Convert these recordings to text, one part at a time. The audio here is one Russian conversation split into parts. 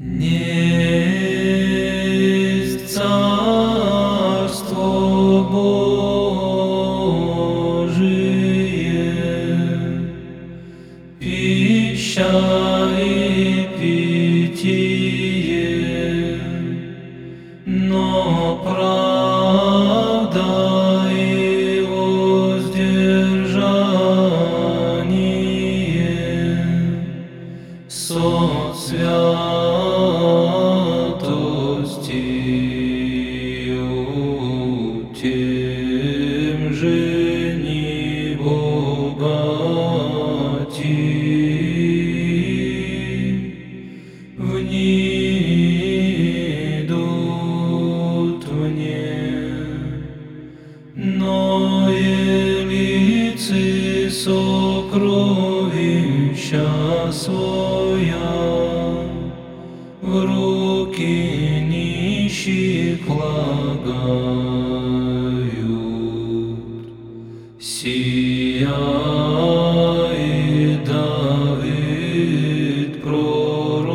Несть царство Божие, и питье, но правда тем же не богати. В идут вне, но елицы сокровища своя в руки Сия и Давид пророк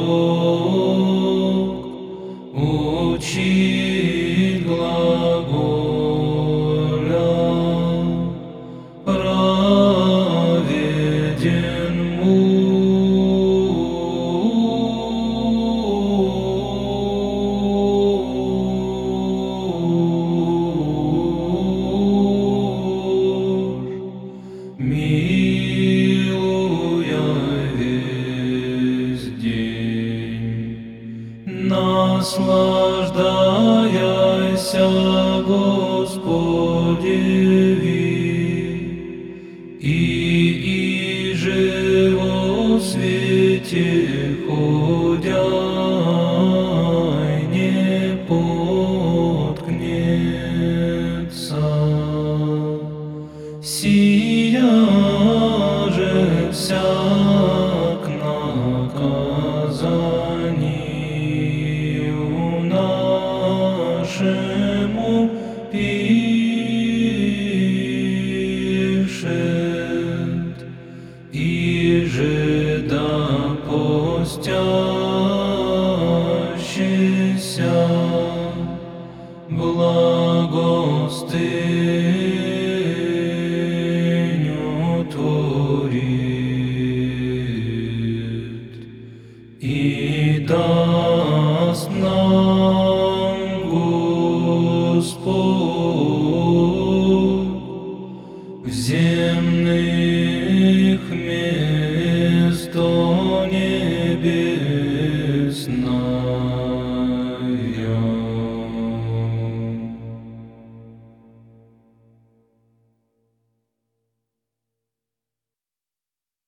учит наслаждаяся Господи и иже во свете ходя не поткнется. Сия же всяк пустыню турит и даст нам Господь в земных мест небесных.